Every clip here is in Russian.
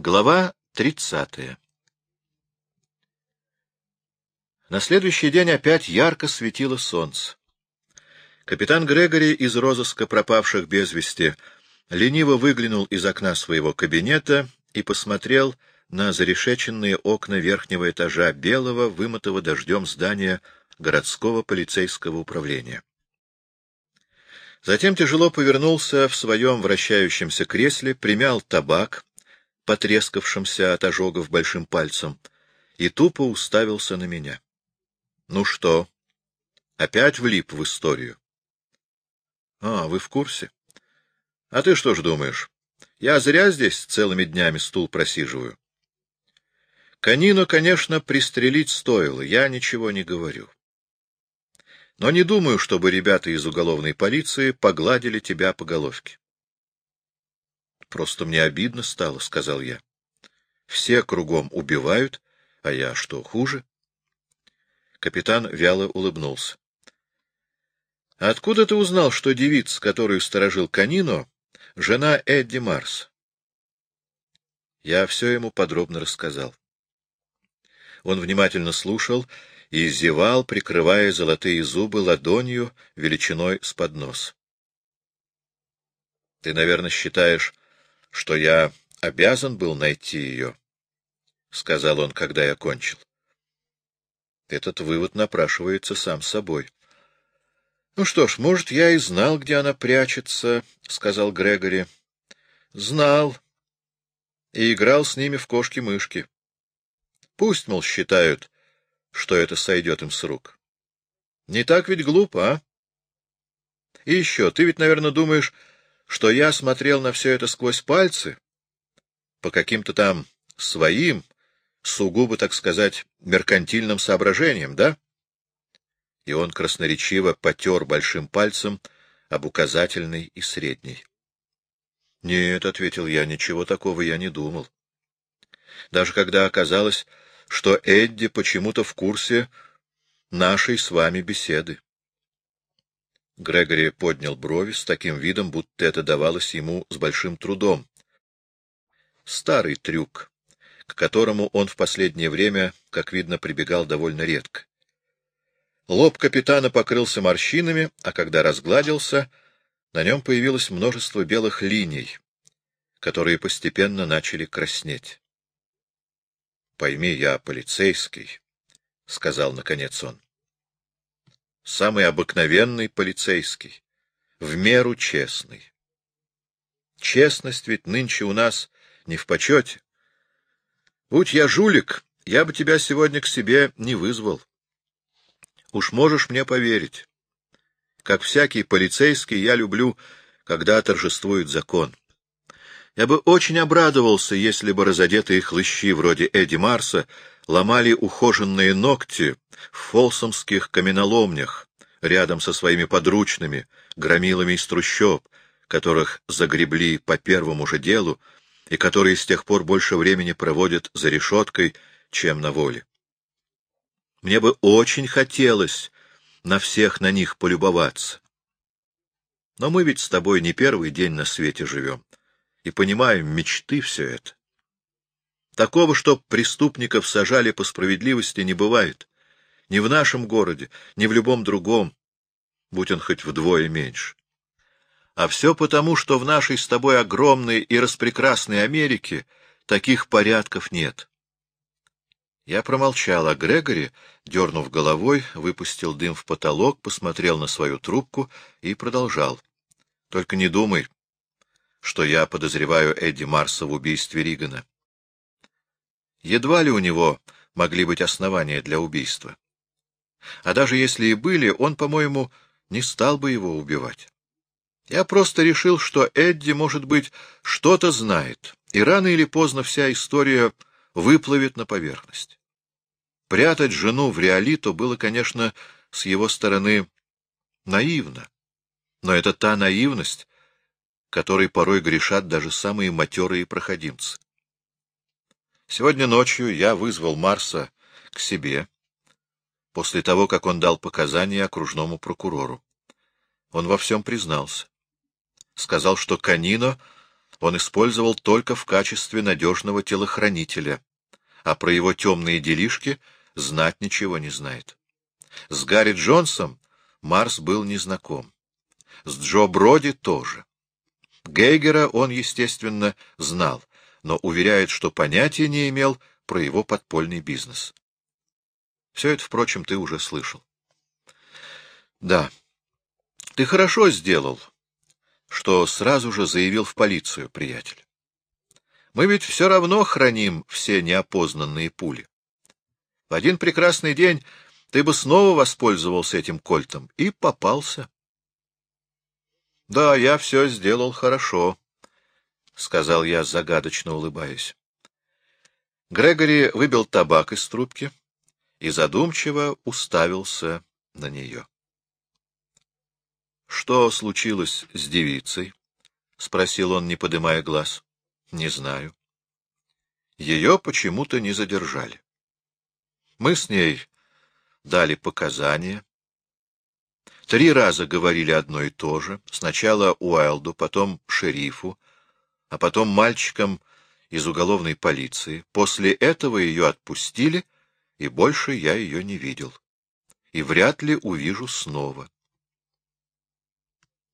Глава тридцатая На следующий день опять ярко светило солнце. Капитан Грегори из розыска пропавших без вести лениво выглянул из окна своего кабинета и посмотрел на зарешеченные окна верхнего этажа белого, вымытого дождем здания городского полицейского управления. Затем тяжело повернулся в своем вращающемся кресле, примял табак, потрескавшимся от ожогов большим пальцем, и тупо уставился на меня. — Ну что, опять влип в историю? — А, вы в курсе? — А ты что ж думаешь? Я зря здесь целыми днями стул просиживаю. Канину, конечно, пристрелить стоило, я ничего не говорю. Но не думаю, чтобы ребята из уголовной полиции погладили тебя по головке. — Просто мне обидно стало, — сказал я. — Все кругом убивают, а я что, хуже? Капитан вяло улыбнулся. — Откуда ты узнал, что девица, которую сторожил Канино, жена Эдди Марс? Я все ему подробно рассказал. Он внимательно слушал и зевал, прикрывая золотые зубы ладонью величиной с поднос. — Ты, наверное, считаешь, что я обязан был найти ее, — сказал он, когда я кончил. Этот вывод напрашивается сам собой. — Ну что ж, может, я и знал, где она прячется, — сказал Грегори. — Знал. И играл с ними в кошки-мышки. Пусть, мол, считают, что это сойдет им с рук. Не так ведь глупо, а? И еще, ты ведь, наверное, думаешь, что я смотрел на все это сквозь пальцы, по каким-то там своим, сугубо, так сказать, меркантильным соображениям, да? И он красноречиво потер большим пальцем об указательный и средний. — Нет, — ответил я, — ничего такого я не думал. Даже когда оказалось, что Эдди почему-то в курсе нашей с вами беседы. Грегори поднял брови с таким видом, будто это давалось ему с большим трудом. Старый трюк, к которому он в последнее время, как видно, прибегал довольно редко. Лоб капитана покрылся морщинами, а когда разгладился, на нем появилось множество белых линий, которые постепенно начали краснеть. — Пойми, я полицейский, — сказал наконец он самый обыкновенный полицейский, в меру честный. Честность ведь нынче у нас не в почете. Будь я жулик, я бы тебя сегодня к себе не вызвал. Уж можешь мне поверить. Как всякий полицейский, я люблю, когда торжествует закон. Я бы очень обрадовался, если бы разодетые хлыщи вроде Эдди Марса ломали ухоженные ногти в фолсомских каменоломнях, рядом со своими подручными, громилами из трущоб, которых загребли по первому же делу и которые с тех пор больше времени проводят за решеткой, чем на воле. Мне бы очень хотелось на всех на них полюбоваться. Но мы ведь с тобой не первый день на свете живем и понимаем мечты все это. Такого, чтоб преступников сажали по справедливости, не бывает. Ни в нашем городе, ни в любом другом, будь он хоть вдвое меньше. А все потому, что в нашей с тобой огромной и распрекрасной Америке таких порядков нет. Я промолчал, а Грегори, дернув головой, выпустил дым в потолок, посмотрел на свою трубку и продолжал. — Только не думай, что я подозреваю Эдди Марса в убийстве Ригана. Едва ли у него могли быть основания для убийства. А даже если и были, он, по-моему, не стал бы его убивать. Я просто решил, что Эдди, может быть, что-то знает, и рано или поздно вся история выплывет на поверхность. Прятать жену в реалиту было, конечно, с его стороны наивно. Но это та наивность, которой порой грешат даже самые матерые проходимцы. Сегодня ночью я вызвал Марса к себе, после того, как он дал показания окружному прокурору. Он во всем признался. Сказал, что Канино он использовал только в качестве надежного телохранителя, а про его темные делишки знать ничего не знает. С Гарри Джонсом Марс был незнаком. С Джо Броди тоже. Гейгера он, естественно, знал, но уверяет, что понятия не имел про его подпольный бизнес. Все это, впрочем, ты уже слышал. Да, ты хорошо сделал, что сразу же заявил в полицию, приятель. Мы ведь все равно храним все неопознанные пули. В один прекрасный день ты бы снова воспользовался этим кольтом и попался. — Да, я все сделал хорошо, — сказал я, загадочно улыбаясь. Грегори выбил табак из трубки и задумчиво уставился на нее. — Что случилось с девицей? — спросил он, не подымая глаз. — Не знаю. Ее почему-то не задержали. Мы с ней дали показания. Три раза говорили одно и то же. Сначала Уайлду, потом шерифу, а потом мальчикам из уголовной полиции. После этого ее отпустили, и больше я ее не видел. И вряд ли увижу снова.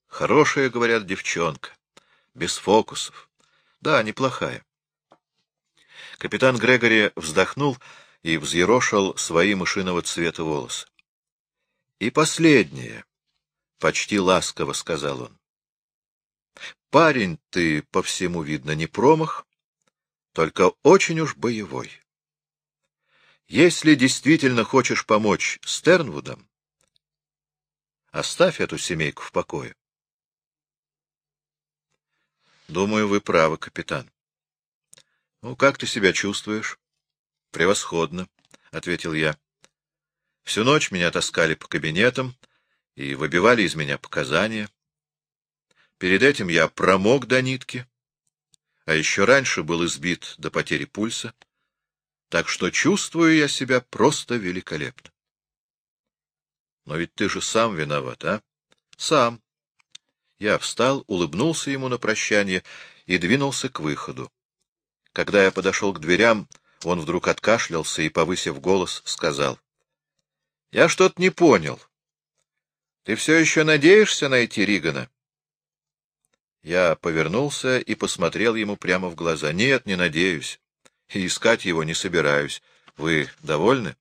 Хорошая, говорят, девчонка. Без фокусов. Да, неплохая. Капитан Грегори вздохнул и взъерошил свои мышиного цвета волосы. — И последнее, — почти ласково сказал он. — Парень ты, по всему видно, не промах, только очень уж боевой. Если действительно хочешь помочь Стернвудам, оставь эту семейку в покое. — Думаю, вы правы, капитан. — Ну, как ты себя чувствуешь? — Превосходно, — ответил я. Всю ночь меня таскали по кабинетам и выбивали из меня показания. Перед этим я промок до нитки, а еще раньше был избит до потери пульса, так что чувствую я себя просто великолепно. Но ведь ты же сам виноват, а? Сам. Я встал, улыбнулся ему на прощание и двинулся к выходу. Когда я подошел к дверям, он вдруг откашлялся и, повысив голос, сказал. — Я что-то не понял. Ты все еще надеешься найти Ригана? Я повернулся и посмотрел ему прямо в глаза. — Нет, не надеюсь. И искать его не собираюсь. Вы довольны?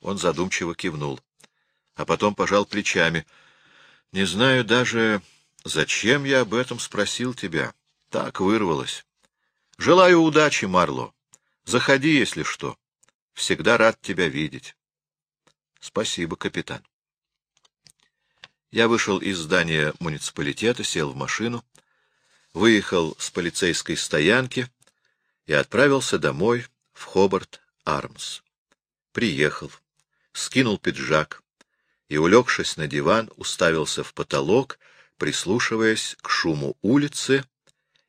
Он задумчиво кивнул, а потом пожал плечами — не знаю даже, зачем я об этом спросил тебя. Так вырвалось. Желаю удачи, Марло. Заходи, если что. Всегда рад тебя видеть. Спасибо, капитан. Я вышел из здания муниципалитета, сел в машину, выехал с полицейской стоянки и отправился домой в Хобарт-Армс. Приехал, скинул пиджак, и, улегшись на диван, уставился в потолок, прислушиваясь к шуму улицы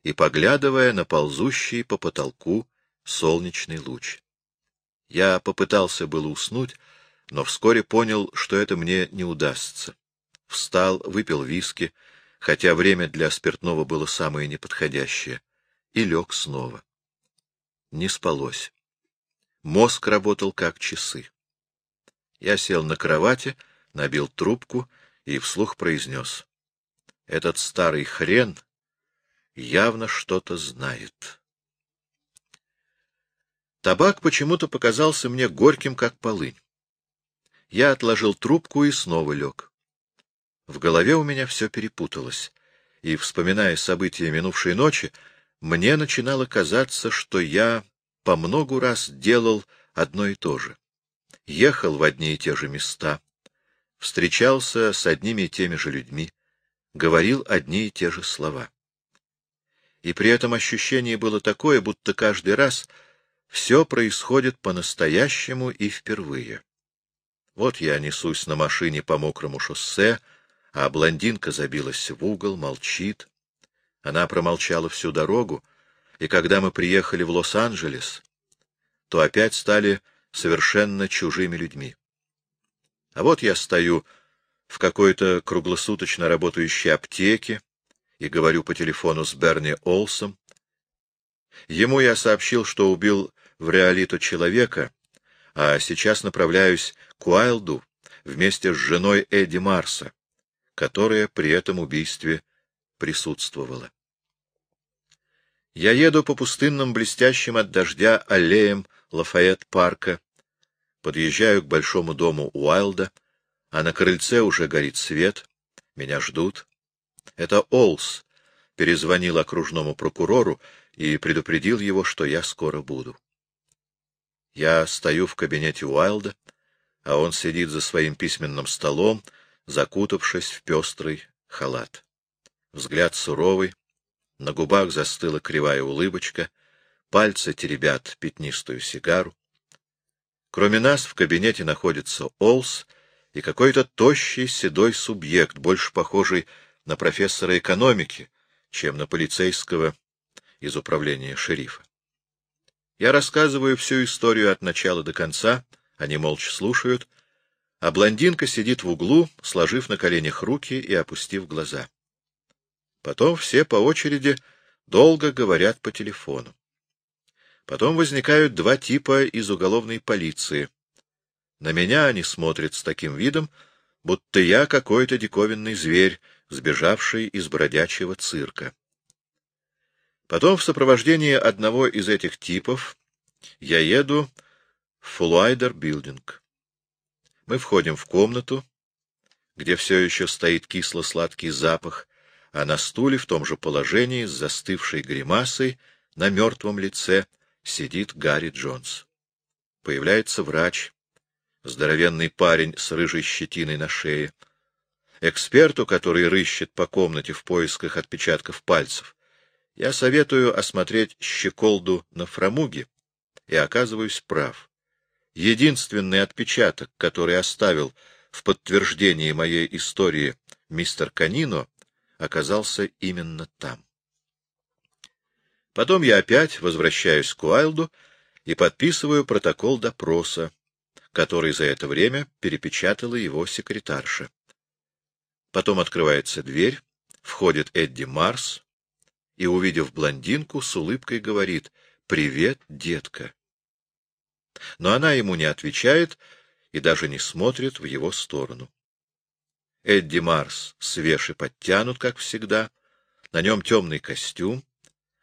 и поглядывая на ползущий по потолку солнечный луч. Я попытался было уснуть, но вскоре понял, что это мне не удастся. Встал, выпил виски, хотя время для спиртного было самое неподходящее, и лег снова. Не спалось. Мозг работал как часы. Я сел на кровати — набил трубку и вслух произнес. — Этот старый хрен явно что-то знает. Табак почему-то показался мне горьким, как полынь. Я отложил трубку и снова лег. В голове у меня все перепуталось, и, вспоминая события минувшей ночи, мне начинало казаться, что я по многу раз делал одно и то же. Ехал в одни и те же места, встречался с одними и теми же людьми, говорил одни и те же слова. И при этом ощущение было такое, будто каждый раз все происходит по-настоящему и впервые. Вот я несусь на машине по мокрому шоссе, а блондинка забилась в угол, молчит. Она промолчала всю дорогу, и когда мы приехали в Лос-Анджелес, то опять стали совершенно чужими людьми. А вот я стою в какой-то круглосуточно работающей аптеке и говорю по телефону с Берни Олсом. Ему я сообщил, что убил в Реалиту человека, а сейчас направляюсь к Уайлду вместе с женой Эдди Марса, которая при этом убийстве присутствовала. Я еду по пустынным блестящим от дождя аллеям Лафайет-парка, подъезжаю к большому дому Уайлда, а на крыльце уже горит свет, меня ждут. Это Олс перезвонил окружному прокурору и предупредил его, что я скоро буду. Я стою в кабинете Уайлда, а он сидит за своим письменным столом, закутавшись в пестрый халат. Взгляд суровый, на губах застыла кривая улыбочка, пальцы теребят пятнистую сигару. Кроме нас в кабинете находится Олс и какой-то тощий седой субъект, больше похожий на профессора экономики, чем на полицейского из управления шерифа. Я рассказываю всю историю от начала до конца, они молча слушают, а блондинка сидит в углу, сложив на коленях руки и опустив глаза. Потом все по очереди долго говорят по телефону. Потом возникают два типа из уголовной полиции. На меня они смотрят с таким видом, будто я какой-то диковинный зверь, сбежавший из бродячего цирка. Потом в сопровождении одного из этих типов я еду в Фулуайдер Билдинг. Мы входим в комнату, где все еще стоит кисло-сладкий запах, а на стуле в том же положении с застывшей гримасой на мертвом лице сидит Гарри Джонс. Появляется врач, здоровенный парень с рыжей щетиной на шее. Эксперту, который рыщет по комнате в поисках отпечатков пальцев, я советую осмотреть щеколду на фрамуге, и оказываюсь прав. Единственный отпечаток, который оставил в подтверждении моей истории мистер Канино, оказался именно там. Потом я опять возвращаюсь к Уайлду и подписываю протокол допроса, который за это время перепечатала его секретарша. Потом открывается дверь, входит Эдди Марс и, увидев блондинку, с улыбкой говорит «Привет, детка». Но она ему не отвечает и даже не смотрит в его сторону. Эдди Марс свеж и подтянут, как всегда, на нем темный костюм,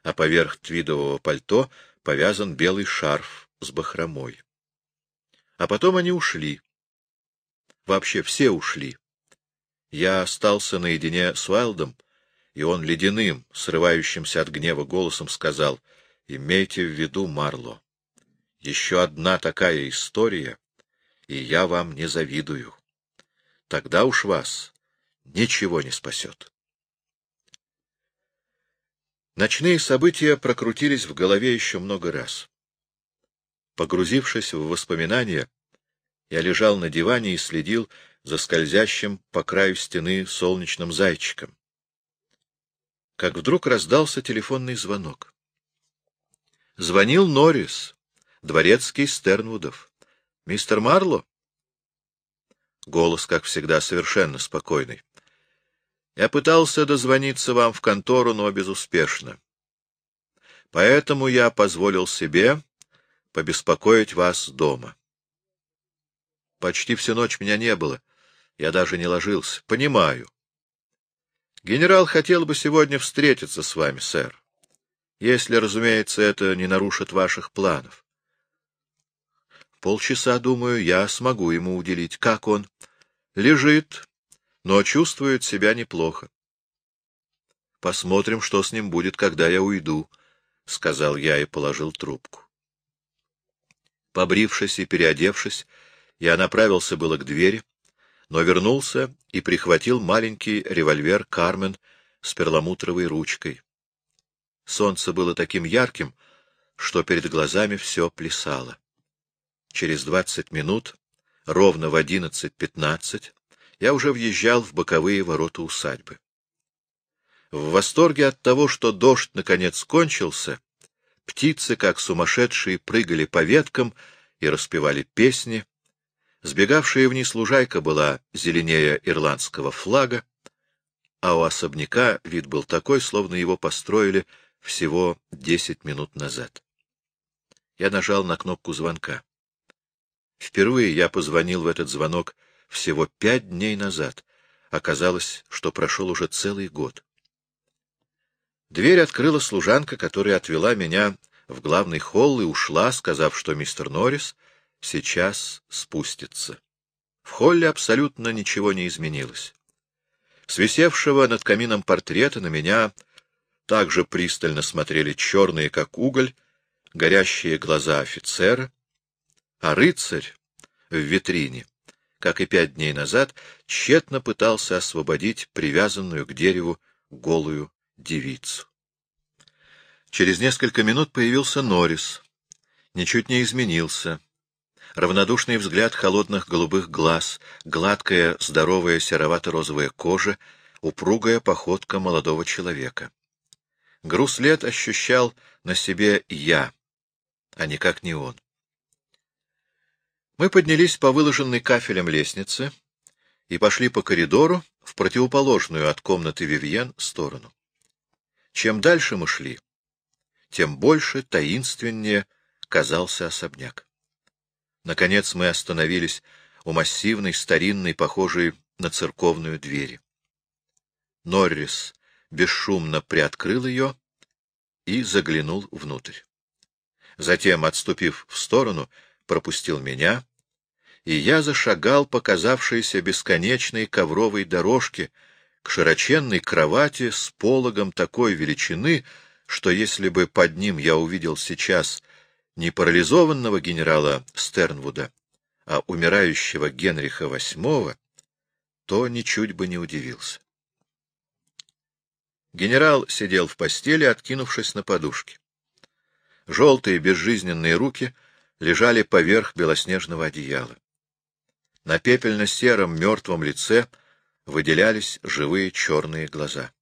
а поверх твидового пальто повязан белый шарф с бахромой. А потом они ушли. Вообще все ушли. Я остался наедине с Уайлдом, и он ледяным, срывающимся от гнева голосом сказал, «Имейте в виду, Марло, еще одна такая история, и я вам не завидую» тогда уж вас ничего не спасет. Ночные события прокрутились в голове еще много раз. Погрузившись в воспоминания, я лежал на диване и следил за скользящим по краю стены солнечным зайчиком. Как вдруг раздался телефонный звонок. Звонил Норрис, дворецкий Стернвудов. — Мистер Марло? Голос, как всегда, совершенно спокойный. Я пытался дозвониться вам в контору, но безуспешно. Поэтому я позволил себе побеспокоить вас дома. Почти всю ночь меня не было. Я даже не ложился. Понимаю. Генерал хотел бы сегодня встретиться с вами, сэр. Если, разумеется, это не нарушит ваших планов. Полчаса, думаю, я смогу ему уделить. Как он? Лежит, но чувствует себя неплохо. Посмотрим, что с ним будет, когда я уйду, — сказал я и положил трубку. Побрившись и переодевшись, я направился было к двери, но вернулся и прихватил маленький револьвер «Кармен» с перламутровой ручкой. Солнце было таким ярким, что перед глазами все плясало. Через двадцать минут, ровно в одиннадцать пятнадцать, я уже въезжал в боковые ворота усадьбы. В восторге от того, что дождь наконец кончился, птицы, как сумасшедшие, прыгали по веткам и распевали песни. Сбегавшая вниз лужайка была зеленее ирландского флага. а у особняка вид был такой, словно его построили всего десять минут назад. Я нажал на кнопку звонка. Впервые я позвонил в этот звонок всего пять дней назад. Оказалось, что прошел уже целый год. Дверь открыла служанка, которая отвела меня в главный холл и ушла, сказав, что мистер Норрис сейчас спустится. В холле абсолютно ничего не изменилось. С висевшего над камином портрета на меня также пристально смотрели черные, как уголь, горящие глаза офицера, а рыцарь в витрине, как и пять дней назад, тщетно пытался освободить привязанную к дереву голую девицу. Через несколько минут появился Норрис. Ничуть не изменился. Равнодушный взгляд холодных голубых глаз, гладкая, здоровая серовато-розовая кожа, упругая походка молодого человека. Груз лет ощущал на себе я, а никак не он. Мы поднялись по выложенной кафелем лестнице и пошли по коридору в противоположную от комнаты Вивьен сторону. Чем дальше мы шли, тем больше таинственнее казался особняк. Наконец мы остановились у массивной, старинной, похожей на церковную двери. Норрис бесшумно приоткрыл ее и заглянул внутрь. Затем, отступив в сторону, пропустил меня, и я зашагал по казавшейся бесконечной ковровой дорожке к широченной кровати с пологом такой величины, что если бы под ним я увидел сейчас не парализованного генерала Стернвуда, а умирающего Генриха VIII, то ничуть бы не удивился. Генерал сидел в постели, откинувшись на подушке. Желтые безжизненные руки лежали поверх белоснежного одеяла. На пепельно-сером мертвом лице выделялись живые черные глаза.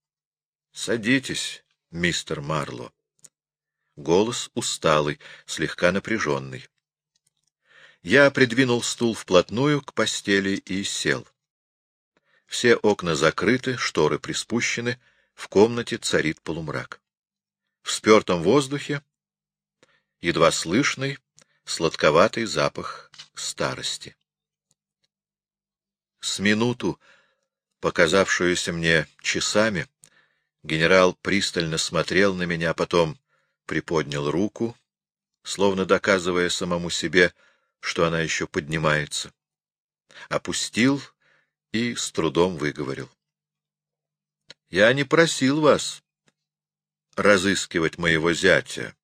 — Садитесь, мистер Марло. Голос усталый, слегка напряженный. Я придвинул стул вплотную к постели и сел. Все окна закрыты, шторы приспущены, в комнате царит полумрак. В спертом воздухе едва слышный, сладковатый запах старости. С минуту, показавшуюся мне часами, Генерал пристально смотрел на меня, потом приподнял руку, словно доказывая самому себе, что она еще поднимается. Опустил и с трудом выговорил. — Я не просил вас разыскивать моего зятя,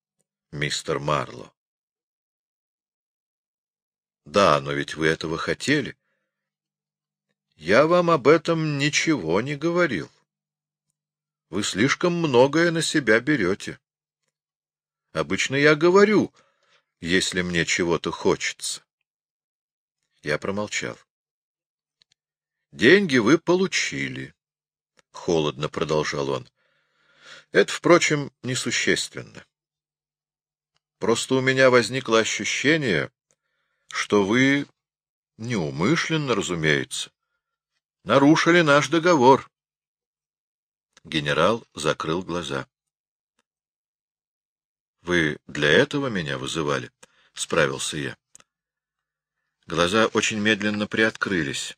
мистер Марло. — Да, но ведь вы этого хотели. — Я вам об этом ничего не говорил. Вы слишком многое на себя берете. Обычно я говорю, если мне чего-то хочется. Я промолчал. Деньги вы получили, — холодно продолжал он. Это, впрочем, несущественно. Просто у меня возникло ощущение, что вы, неумышленно, разумеется, нарушили наш договор. Генерал закрыл глаза. — Вы для этого меня вызывали? — справился я. Глаза очень медленно приоткрылись,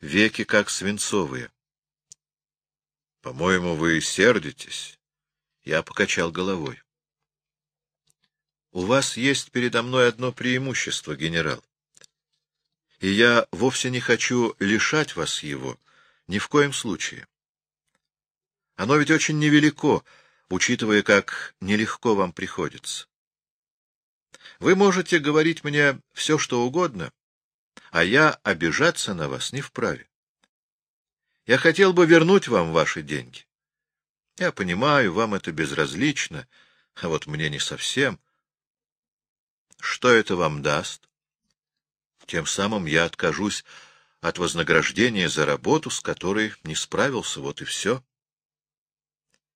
веки как свинцовые. — По-моему, вы сердитесь. Я покачал головой. — У вас есть передо мной одно преимущество, генерал. И я вовсе не хочу лишать вас его, ни в коем случае. Оно ведь очень невелико, учитывая, как нелегко вам приходится. Вы можете говорить мне все, что угодно, а я обижаться на вас не вправе. Я хотел бы вернуть вам ваши деньги. Я понимаю, вам это безразлично, а вот мне не совсем. Что это вам даст? Тем самым я откажусь от вознаграждения за работу, с которой не справился, вот и все.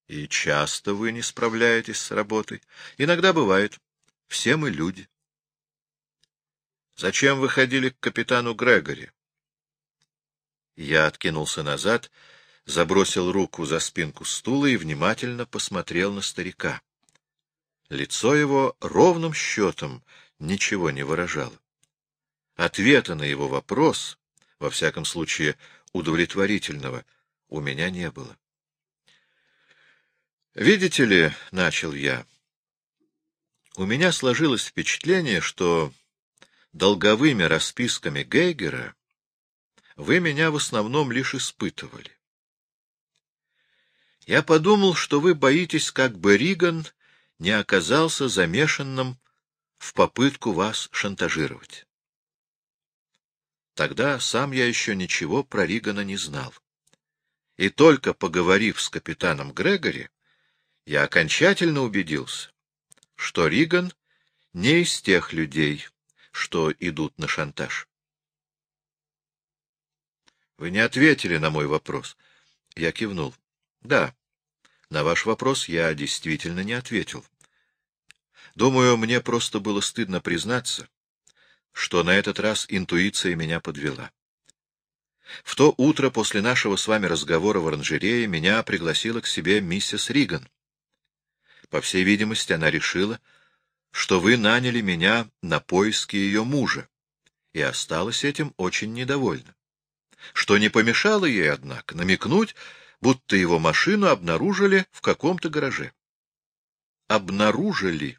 И часто вы не справляетесь с работой. Иногда бывает. Все мы люди. Зачем вы ходили к капитану Грегори? Я откинулся назад, забросил руку за спинку стула и внимательно посмотрел на старика. Лицо его ровным счетом ничего не выражало. Ответа на его вопрос, во всяком случае удовлетворительного, у меня не было. «Видите ли, — начал я, — у меня сложилось впечатление, что долговыми расписками Гейгера вы меня в основном лишь испытывали. Я подумал, что вы боитесь, как бы Риган не оказался замешанным в попытку вас шантажировать. Тогда сам я еще ничего про Ригана не знал. И только поговорив с капитаном Грегори, я окончательно убедился, что Риган не из тех людей, что идут на шантаж. Вы не ответили на мой вопрос. Я кивнул. Да, на ваш вопрос я действительно не ответил. Думаю, мне просто было стыдно признаться, что на этот раз интуиция меня подвела. В то утро после нашего с вами разговора в оранжерее меня пригласила к себе миссис Риган. По всей видимости, она решила, что вы наняли меня на поиски ее мужа, и осталась этим очень недовольна. Что не помешало ей, однако, намекнуть, будто его машину обнаружили в каком-то гараже. Обнаружили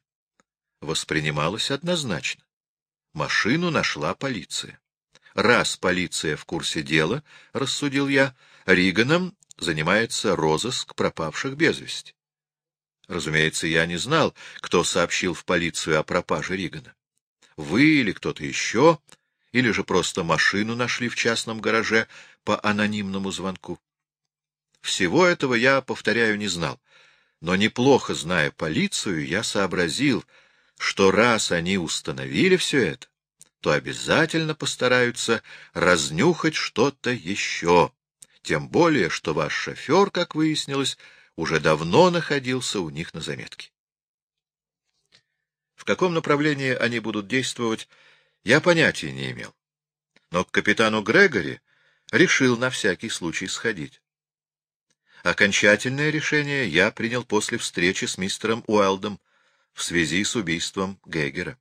воспринималось однозначно. Машину нашла полиция. Раз полиция в курсе дела, рассудил я, Риганом занимается розыск пропавших без вести. Разумеется, я не знал, кто сообщил в полицию о пропаже Ригана. Вы или кто-то еще, или же просто машину нашли в частном гараже по анонимному звонку. Всего этого я, повторяю, не знал. Но неплохо зная полицию, я сообразил, что раз они установили все это, то обязательно постараются разнюхать что-то еще. Тем более, что ваш шофер, как выяснилось, уже давно находился у них на заметке. В каком направлении они будут действовать, я понятия не имел. Но к капитану Грегори решил на всякий случай сходить. Окончательное решение я принял после встречи с мистером Уэлдом в связи с убийством Гегера.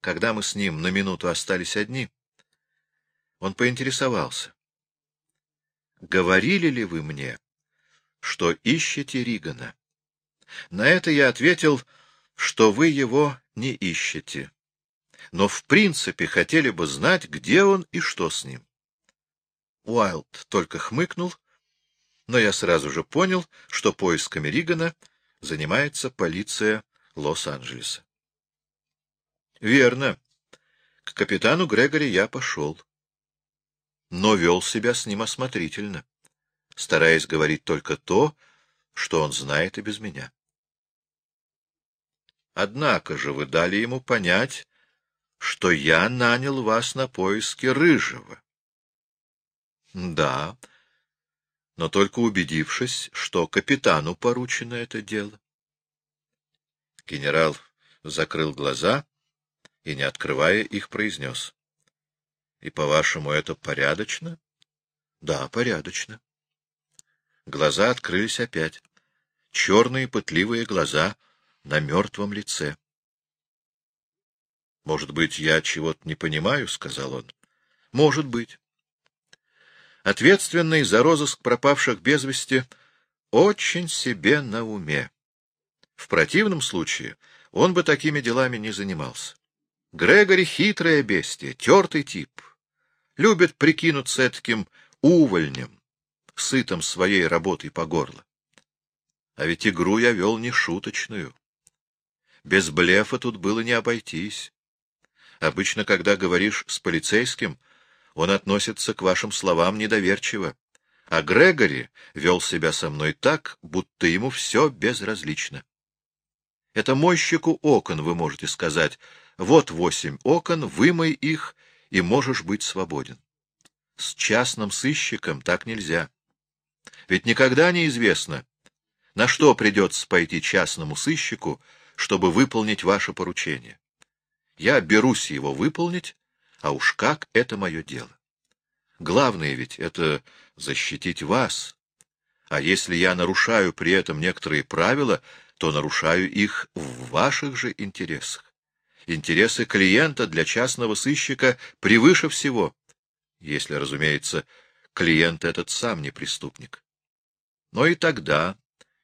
Когда мы с ним на минуту остались одни, он поинтересовался. «Говорили ли вы мне, что ищете Ригана?» На это я ответил, что вы его не ищете, но в принципе хотели бы знать, где он и что с ним. Уайлд только хмыкнул но я сразу же понял, что поисками Ригана занимается полиция Лос-Анджелеса. Верно. К капитану Грегори я пошел. Но вел себя с ним осмотрительно, стараясь говорить только то, что он знает и без меня. Однако же вы дали ему понять, что я нанял вас на поиски Рыжего. Да, но только убедившись, что капитану поручено это дело. Генерал закрыл глаза и, не открывая их, произнес. — И, по-вашему, это порядочно? — Да, порядочно. Глаза открылись опять. Черные пытливые глаза на мертвом лице. — Может быть, я чего-то не понимаю? — сказал он. — Может быть ответственный за розыск пропавших без вести, очень себе на уме. В противном случае он бы такими делами не занимался. Грегори — хитрое бестие, тертый тип. Любит прикинуться таким увольнем, сытым своей работой по горло. А ведь игру я вел не шуточную. Без блефа тут было не обойтись. Обычно, когда говоришь с полицейским, он относится к вашим словам недоверчиво, а Грегори вел себя со мной так, будто ему все безразлично. Это мойщику окон, вы можете сказать. Вот восемь окон, вымой их, и можешь быть свободен. С частным сыщиком так нельзя. Ведь никогда не известно, на что придется пойти частному сыщику, чтобы выполнить ваше поручение. Я берусь его выполнить, а уж как это мое дело. Главное ведь — это защитить вас, А если я нарушаю при этом некоторые правила, то нарушаю их в ваших же интересах. Интересы клиента для частного сыщика превыше всего, если, разумеется, клиент этот сам не преступник. Но и тогда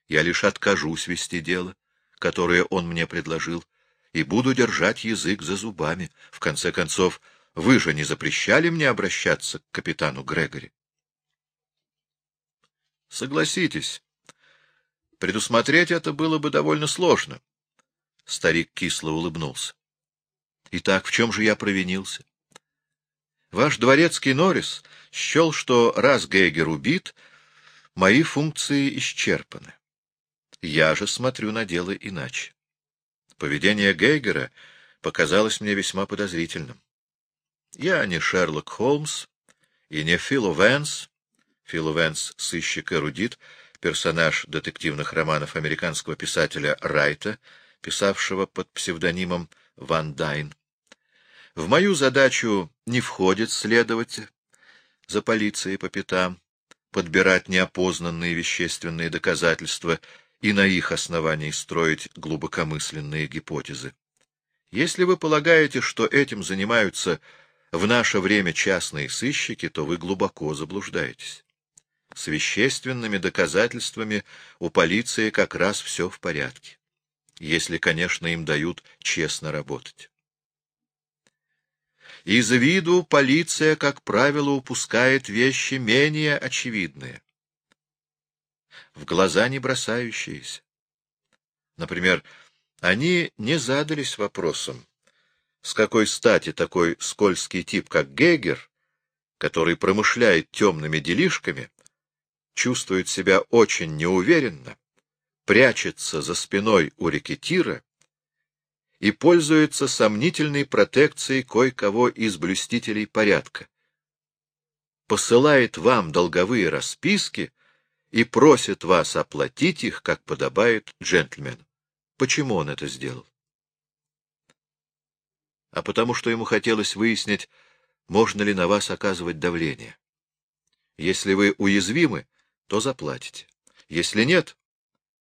я лишь откажусь вести дело, которое он мне предложил, и буду держать язык за зубами. В конце концов, вы же не запрещали мне обращаться к капитану Грегори. Согласитесь, предусмотреть это было бы довольно сложно. Старик кисло улыбнулся. Итак, в чем же я провинился? Ваш дворецкий Норрис счел, что раз Гейгер убит, мои функции исчерпаны. Я же смотрю на дело иначе. Поведение Гейгера показалось мне весьма подозрительным. Я не Шерлок Холмс и не Фило Венс, Фил Венс — сыщик-эрудит, персонаж детективных романов американского писателя Райта, писавшего под псевдонимом Ван Дайн. В мою задачу не входит следовать за полицией по пятам, подбирать неопознанные вещественные доказательства и на их основании строить глубокомысленные гипотезы. Если вы полагаете, что этим занимаются в наше время частные сыщики, то вы глубоко заблуждаетесь. С вещественными доказательствами у полиции как раз все в порядке. Если, конечно, им дают честно работать. Из виду полиция, как правило, упускает вещи менее очевидные, в глаза не бросающиеся. Например, они не задались вопросом, с какой стати такой скользкий тип, как Гегер, который промышляет темными делишками, чувствует себя очень неуверенно, прячется за спиной у рекетира и пользуется сомнительной протекцией кое-кого из блюстителей порядка. Посылает вам долговые расписки и просит вас оплатить их, как подобает джентльмену. Почему он это сделал? А потому что ему хотелось выяснить, можно ли на вас оказывать давление. Если вы уязвимы, то заплатите. Если нет,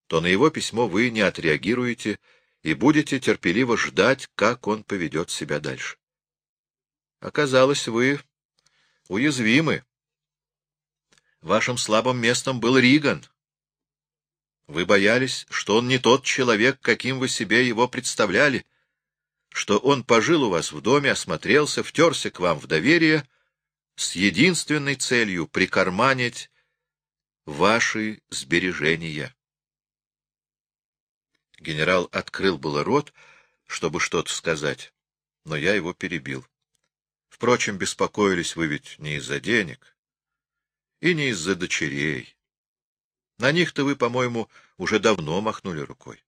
то на его письмо вы не отреагируете и будете терпеливо ждать, как он поведет себя дальше. Оказалось, вы уязвимы. Вашим слабым местом был Риган. Вы боялись, что он не тот человек, каким вы себе его представляли, что он пожил у вас в доме, осмотрелся, втерся к вам в доверие с единственной целью прикарманить ваши сбережения. Генерал открыл было рот, чтобы что-то сказать, но я его перебил. Впрочем, беспокоились вы ведь не из-за денег и не из-за дочерей. На них-то вы, по-моему, уже давно махнули рукой.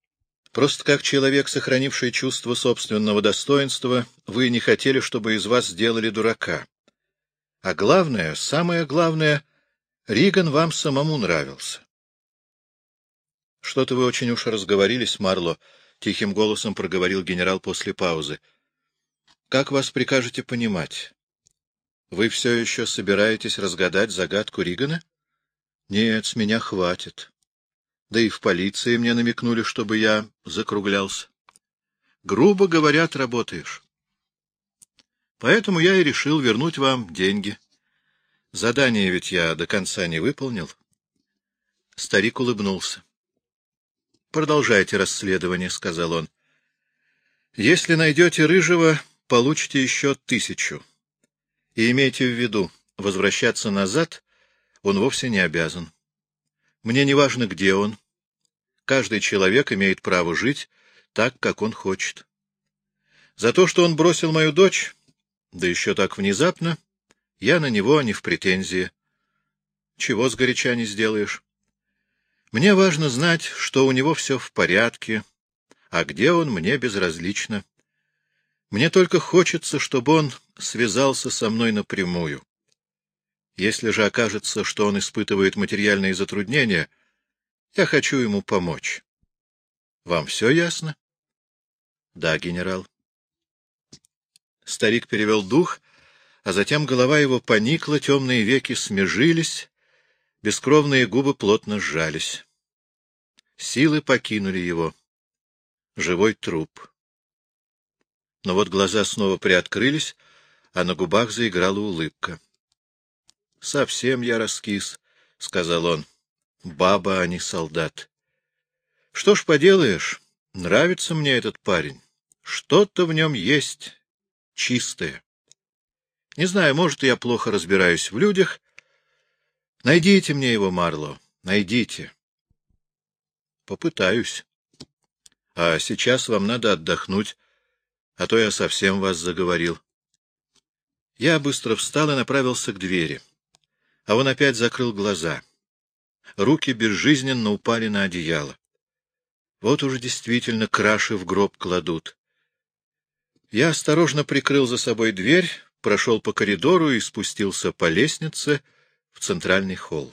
Просто как человек, сохранивший чувство собственного достоинства, вы не хотели, чтобы из вас сделали дурака. А главное, самое главное — Риган вам самому нравился. — Что-то вы очень уж разговорились, Марло, — тихим голосом проговорил генерал после паузы. — Как вас прикажете понимать? Вы все еще собираетесь разгадать загадку Ригана? — Нет, с меня хватит. Да и в полиции мне намекнули, чтобы я закруглялся. Грубо говоря, работаешь. Поэтому я и решил вернуть вам деньги. — Задание ведь я до конца не выполнил. Старик улыбнулся. — Продолжайте расследование, — сказал он. — Если найдете Рыжего, получите еще тысячу. И имейте в виду, возвращаться назад он вовсе не обязан. Мне не важно, где он. Каждый человек имеет право жить так, как он хочет. За то, что он бросил мою дочь, да еще так внезапно, я на него не в претензии. Чего сгоряча не сделаешь. Мне важно знать, что у него все в порядке, а где он, мне безразлично. Мне только хочется, чтобы он связался со мной напрямую. Если же окажется, что он испытывает материальные затруднения, я хочу ему помочь. Вам все ясно? Да, генерал. Старик перевел дух а затем голова его поникла, темные веки смежились, Бескровные губы плотно сжались. Силы покинули его. Живой труп. Но вот глаза снова приоткрылись, а на губах заиграла улыбка. — Совсем я раскис, — сказал он. — Баба, а не солдат. — Что ж поделаешь, нравится мне этот парень. Что-то в нем есть чистое. Не знаю, может, я плохо разбираюсь в людях. Найдите мне его, Марло, найдите. Попытаюсь. А сейчас вам надо отдохнуть, а то я совсем вас заговорил. Я быстро встал и направился к двери. А он опять закрыл глаза. Руки безжизненно упали на одеяло. Вот уже действительно краши в гроб кладут. Я осторожно прикрыл за собой дверь, прошел по коридору и спустился по лестнице в центральный холл.